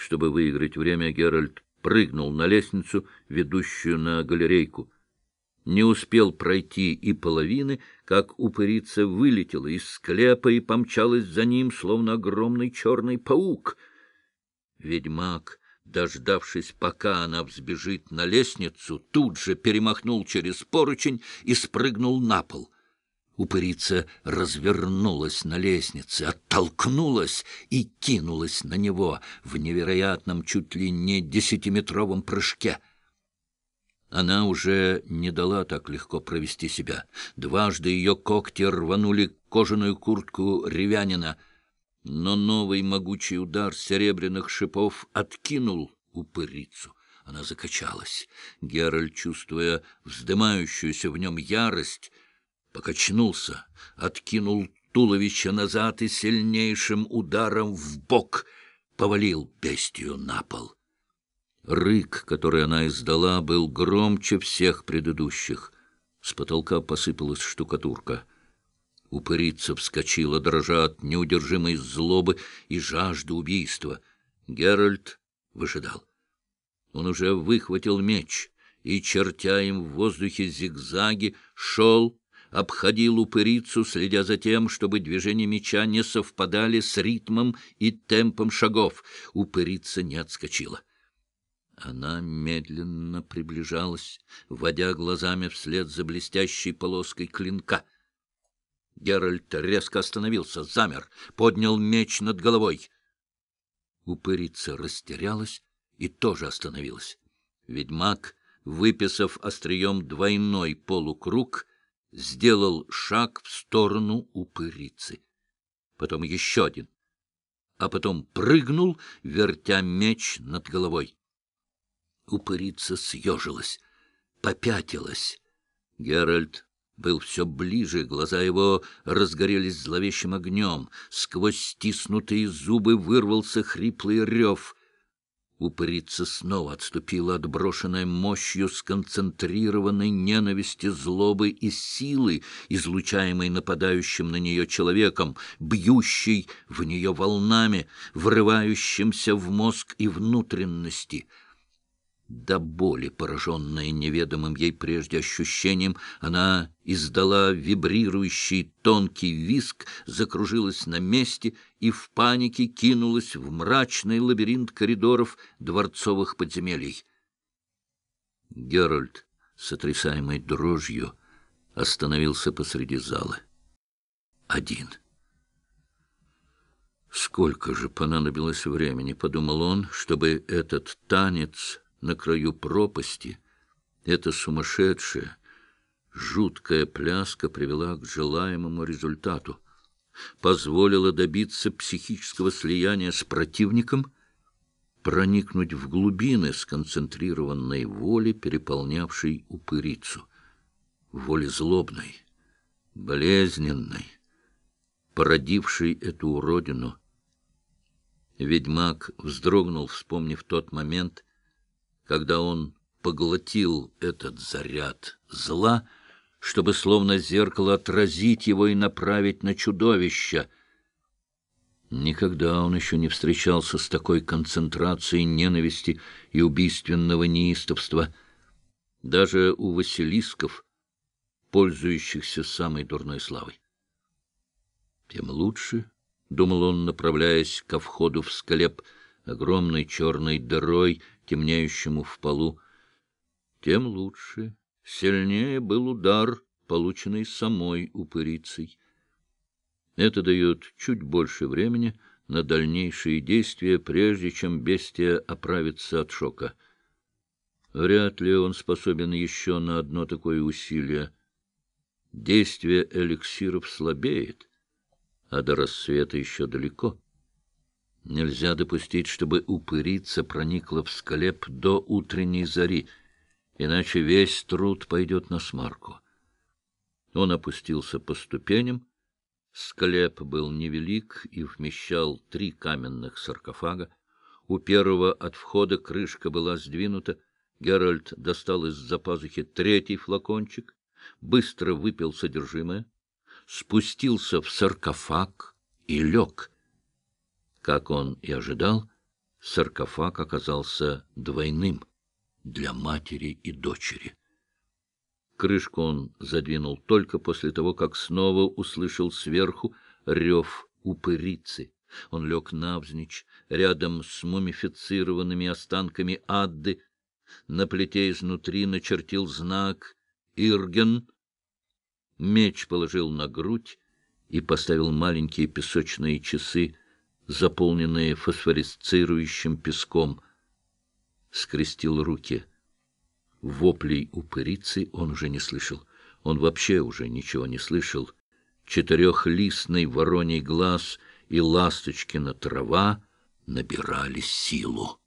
Чтобы выиграть время, Геральт прыгнул на лестницу, ведущую на галерейку. Не успел пройти и половины, как упырица вылетела из склепа и помчалась за ним, словно огромный черный паук. Ведьмак, дождавшись, пока она взбежит на лестницу, тут же перемахнул через поручень и спрыгнул на пол — Упырица развернулась на лестнице, оттолкнулась и кинулась на него в невероятном, чуть ли не десятиметровом прыжке. Она уже не дала так легко провести себя. Дважды ее когти рванули кожаную куртку ревянина, но новый могучий удар серебряных шипов откинул упырицу. Она закачалась. Геральт, чувствуя вздымающуюся в нем ярость, покачнулся, откинул туловище назад и сильнейшим ударом в бок повалил бестию на пол. Рык, который она издала, был громче всех предыдущих. С потолка посыпалась штукатурка. Упырица вскочила, дрожа от неудержимой злобы и жажды убийства. Геральт выжидал. Он уже выхватил меч и, чертя им в воздухе зигзаги, шел обходил упырицу, следя за тем, чтобы движения меча не совпадали с ритмом и темпом шагов. Упырица не отскочила. Она медленно приближалась, водя глазами вслед за блестящей полоской клинка. Геральт резко остановился, замер, поднял меч над головой. Упырица растерялась и тоже остановилась. Ведьмак, выписав острием двойной полукруг, сделал шаг в сторону упырицы. Потом еще один, а потом прыгнул, вертя меч над головой. Упырица съежилась, попятилась. Геральт был все ближе, глаза его разгорелись зловещим огнем. Сквозь стиснутые зубы вырвался хриплый рев. Упырица снова отступила, отброшенная мощью сконцентрированной ненависти, злобы и силы, излучаемой нападающим на нее человеком, бьющей в нее волнами, врывающимся в мозг и внутренности — до боли, пораженная неведомым ей прежде ощущением, она издала вибрирующий тонкий виск, закружилась на месте и в панике кинулась в мрачный лабиринт коридоров дворцовых подземелий. Геральт, сотрясаемый дрожью, остановился посреди зала. Один. Сколько же понадобилось времени, подумал он, чтобы этот танец на краю пропасти, эта сумасшедшая, жуткая пляска привела к желаемому результату, позволила добиться психического слияния с противником, проникнуть в глубины сконцентрированной воли, переполнявшей упырицу, воли злобной, болезненной, породившей эту уродину. Ведьмак вздрогнул, вспомнив тот момент, когда он поглотил этот заряд зла, чтобы словно зеркало отразить его и направить на чудовище. Никогда он еще не встречался с такой концентрацией ненависти и убийственного неистовства. Даже у василисков, пользующихся самой дурной славой. Тем лучше, — думал он, направляясь ко входу в склеп, огромной черной дырой, темнеющему в полу, тем лучше. Сильнее был удар, полученный самой упырицей. Это дает чуть больше времени на дальнейшие действия, прежде чем бестия оправится от шока. Вряд ли он способен еще на одно такое усилие. Действие эликсиров слабеет, а до рассвета еще далеко. Нельзя допустить, чтобы упырица проникла в склеп до утренней зари, иначе весь труд пойдет на смарку. Он опустился по ступеням. Склеп был невелик и вмещал три каменных саркофага. У первого от входа крышка была сдвинута. Геральт достал из-за пазухи третий флакончик, быстро выпил содержимое, спустился в саркофаг и лег — как он и ожидал, Саркофаг оказался двойным для матери и дочери. Крышку он задвинул только после того, как снова услышал сверху рев упырицы. Он лег навзничь, рядом с мумифицированными останками Адды. На плите изнутри начертил знак «Ирген». Меч положил на грудь и поставил маленькие песочные часы, заполненные фосфорисцирующим песком. Скрестил руки. Воплей упырицы он уже не слышал. Он вообще уже ничего не слышал. Четырехлистный вороний глаз — и ласточкина трава набирали силу.